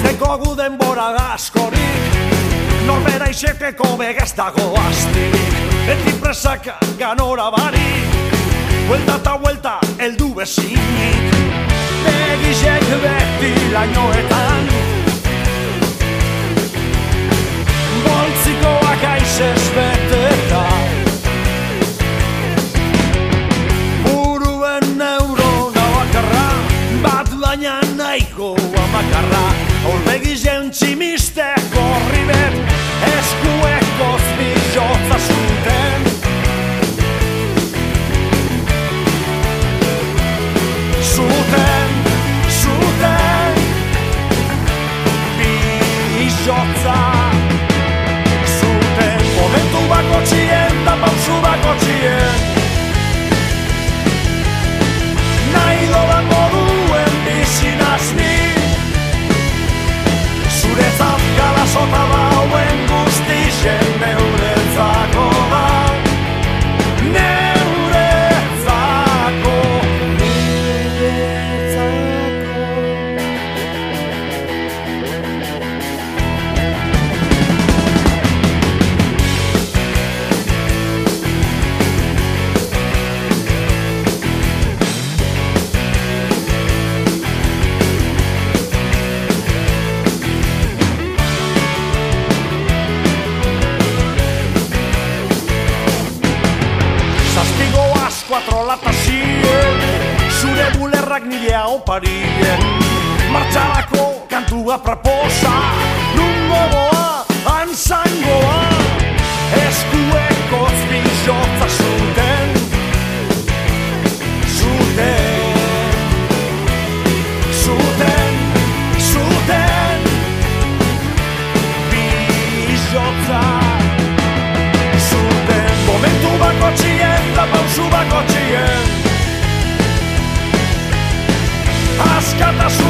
Ez deko gu denbora askorik Norbera izeteko begaz dago astirik Eti presaka ganora barik Vuelta eta vuelta eldu bezinik. Begizek beti lainoetan. Boltzikoak aizez beteta Buruen neurona bakarra Bat baina nahiko amakarra O reggae é um time Zazpigo az, cuatro lata zien Zure bulerrak nire hau parien Martxalako kantua prapo catástrofe.